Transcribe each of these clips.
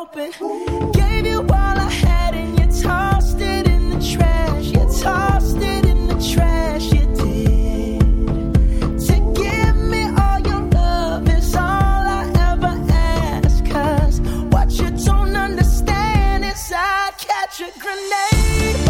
open. Gave you all I had and you tossed it in the trash. You tossed it in the trash. You did. To give me all your love is all I ever ask. Cause what you don't understand is I catch a grenade.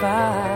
fire.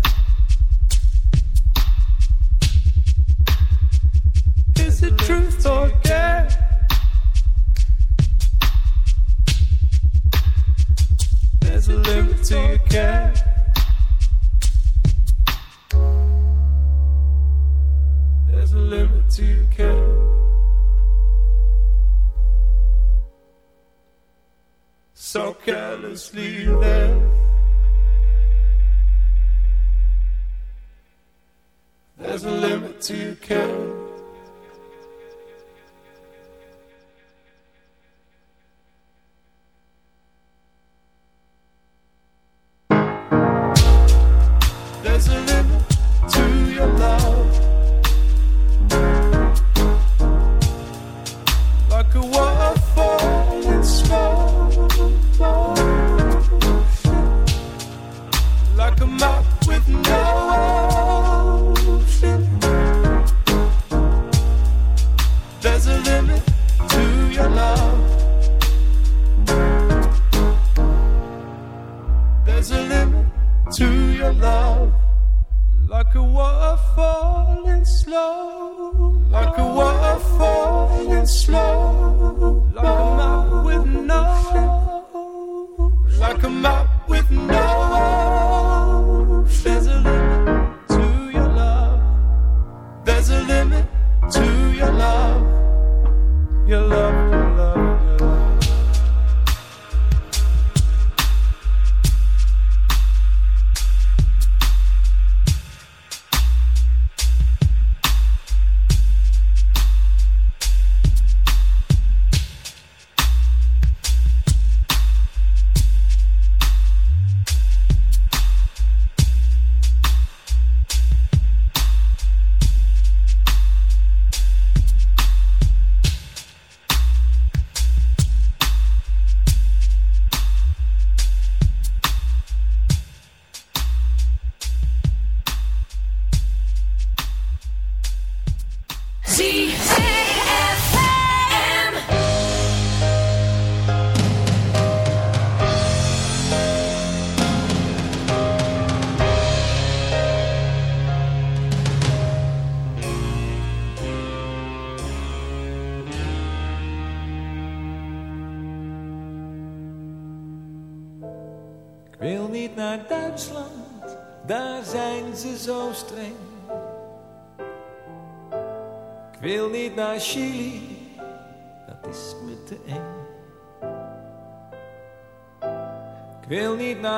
slow. Like a map with no. Like a map.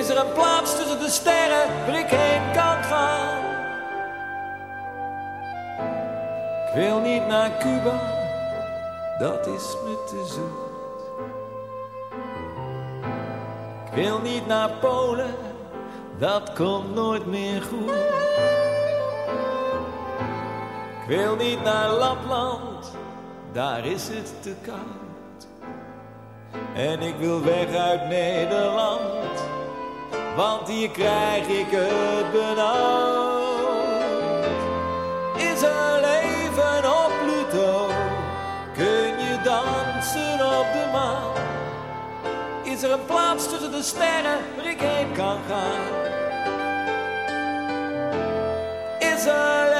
Is er een plaats tussen de sterren waar ik heen kan gaan? Ik wil niet naar Cuba, dat is me te zoet. Ik wil niet naar Polen, dat komt nooit meer goed. Ik wil niet naar Lapland, daar is het te koud. En ik wil weg uit Nederland, want hier krijg ik het benauwd. Is er leven op Pluto? Kun je dansen op de maan? Is er een plaats tussen de sterren waar ik heen kan gaan? Is er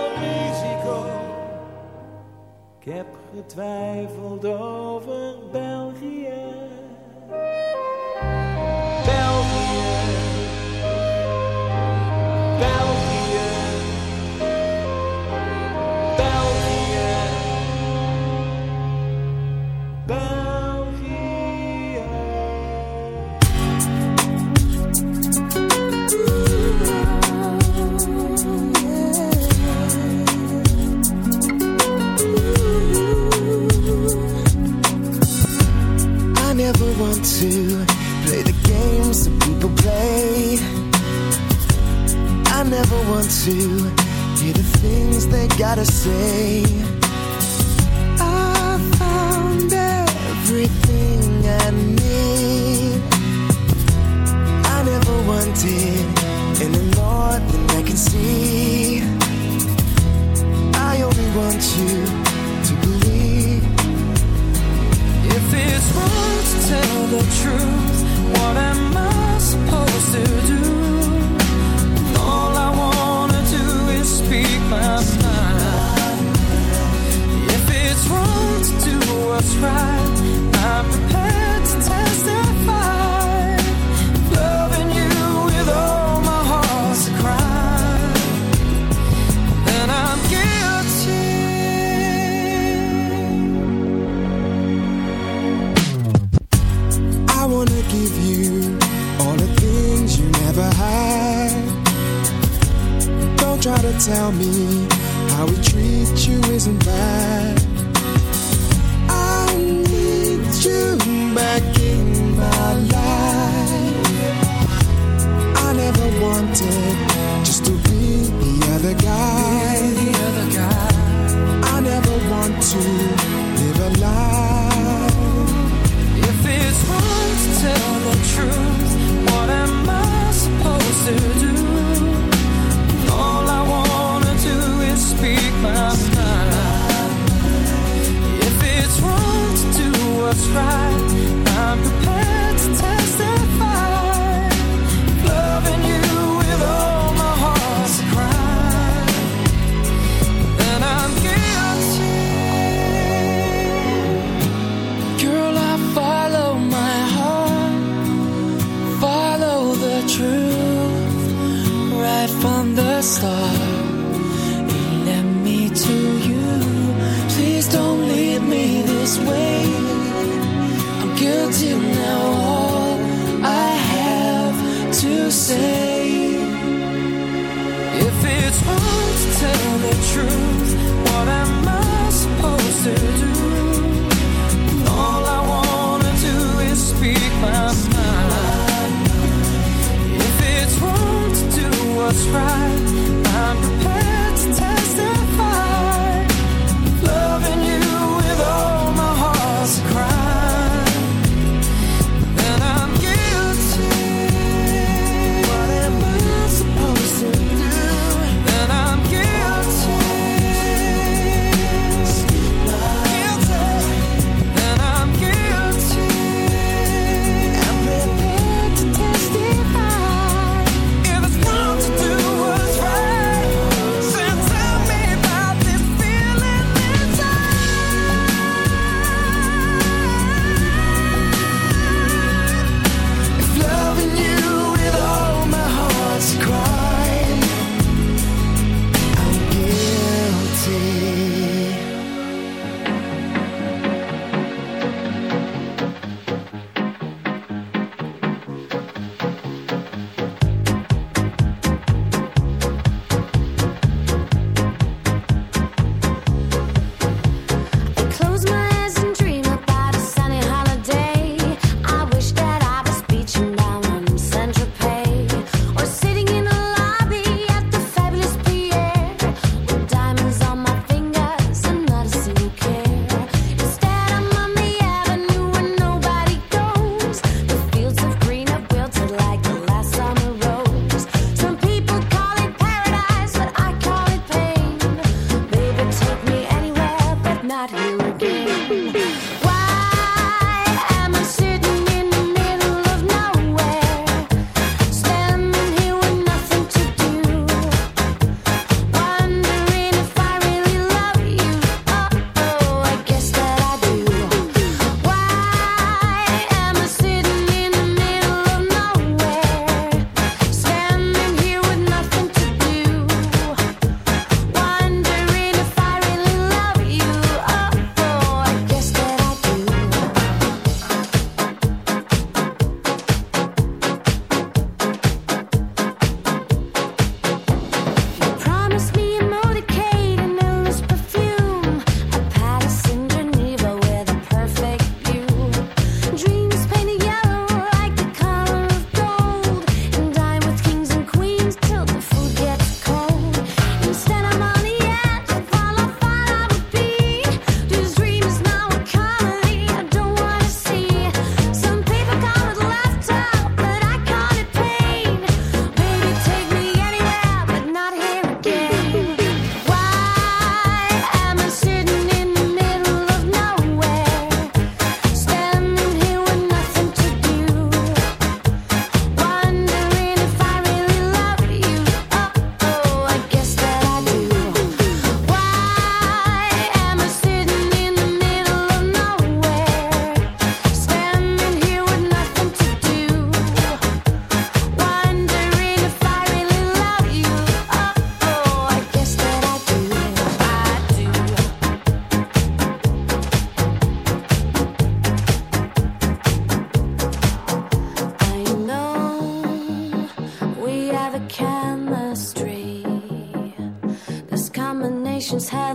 ik heb getwijfeld over België. to play the games that people play. I never want to hear the things they gotta say. I found everything I need. I never wanted any more than I can see. I only want you to believe. If it's wrong tell the truth.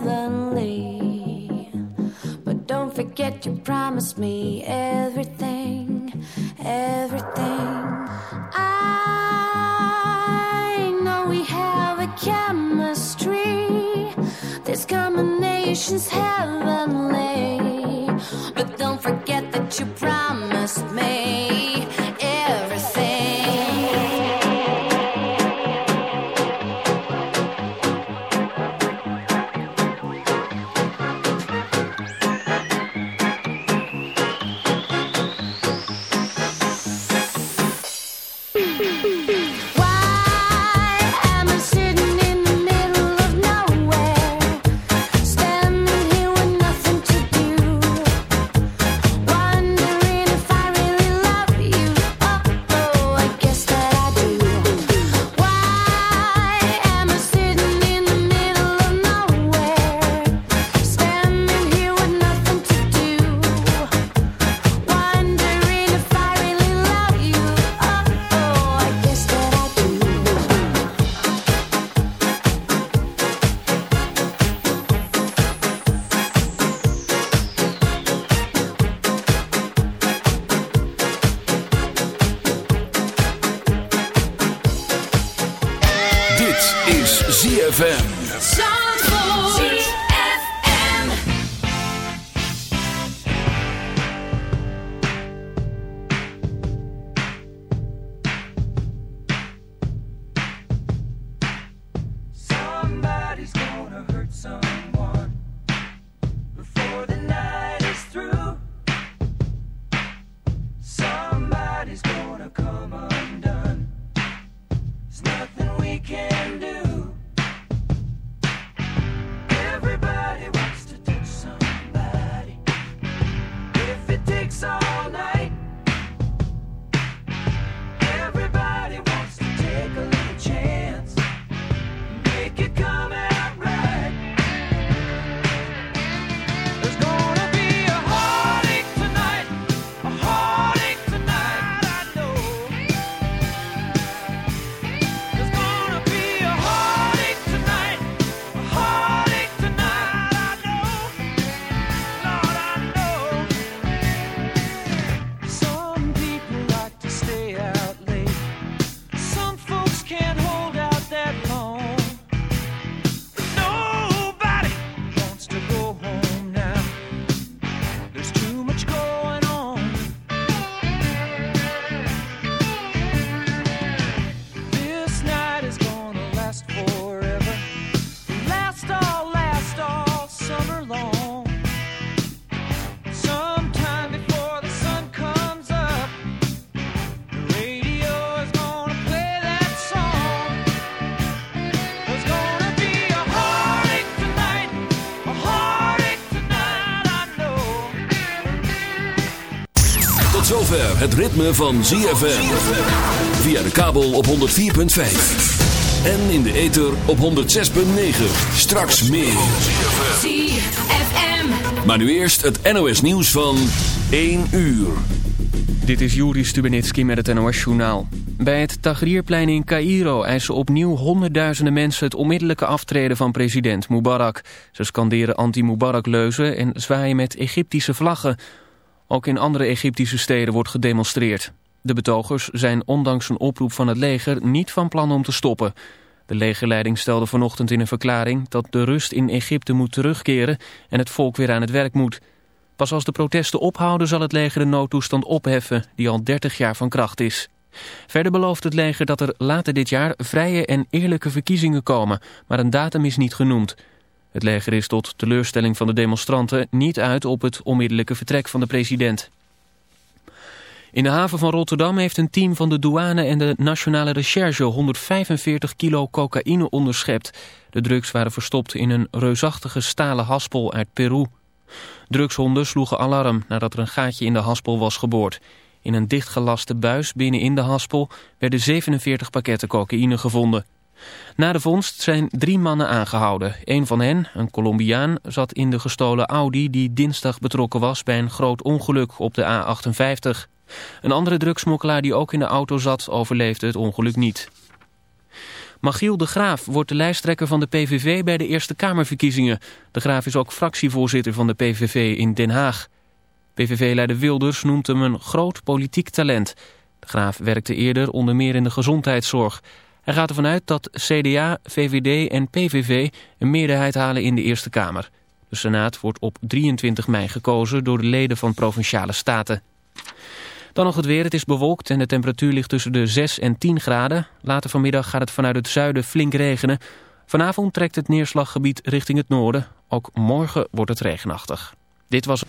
Heavenly. But don't forget you promised me everything, everything. I know we have a chemistry. This combination's heavenly. Het ritme van ZFM. Via de kabel op 104.5. En in de ether op 106.9. Straks meer. ZFM. Maar nu eerst het NOS nieuws van 1 uur. Dit is Juri Stubenitski met het NOS-journaal. Bij het Tahrirplein in Cairo eisen opnieuw honderdduizenden mensen... het onmiddellijke aftreden van president Mubarak. Ze scanderen anti-Mubarak-leuzen en zwaaien met Egyptische vlaggen. Ook in andere Egyptische steden wordt gedemonstreerd. De betogers zijn ondanks een oproep van het leger niet van plan om te stoppen. De legerleiding stelde vanochtend in een verklaring... dat de rust in Egypte moet terugkeren en het volk weer aan het werk moet... Pas als de protesten ophouden zal het leger de noodtoestand opheffen die al 30 jaar van kracht is. Verder belooft het leger dat er later dit jaar vrije en eerlijke verkiezingen komen, maar een datum is niet genoemd. Het leger is tot teleurstelling van de demonstranten niet uit op het onmiddellijke vertrek van de president. In de haven van Rotterdam heeft een team van de douane en de nationale recherche 145 kilo cocaïne onderschept. De drugs waren verstopt in een reusachtige stalen haspel uit Peru. Drugshonden sloegen alarm nadat er een gaatje in de haspel was geboord. In een dichtgelaste buis binnenin de haspel werden 47 pakketten cocaïne gevonden. Na de vondst zijn drie mannen aangehouden. Een van hen, een Colombiaan, zat in de gestolen Audi die dinsdag betrokken was bij een groot ongeluk op de A58. Een andere drugsmokkelaar die ook in de auto zat overleefde het ongeluk niet. Magiel de Graaf wordt de lijsttrekker van de PVV bij de Eerste Kamerverkiezingen. De Graaf is ook fractievoorzitter van de PVV in Den Haag. PVV-leider Wilders noemt hem een groot politiek talent. De Graaf werkte eerder onder meer in de gezondheidszorg. Hij gaat ervan uit dat CDA, VVD en PVV een meerderheid halen in de Eerste Kamer. De Senaat wordt op 23 mei gekozen door de leden van Provinciale Staten. Dan nog het weer. Het is bewolkt en de temperatuur ligt tussen de 6 en 10 graden. Later vanmiddag gaat het vanuit het zuiden flink regenen. Vanavond trekt het neerslaggebied richting het noorden. Ook morgen wordt het regenachtig. Dit was...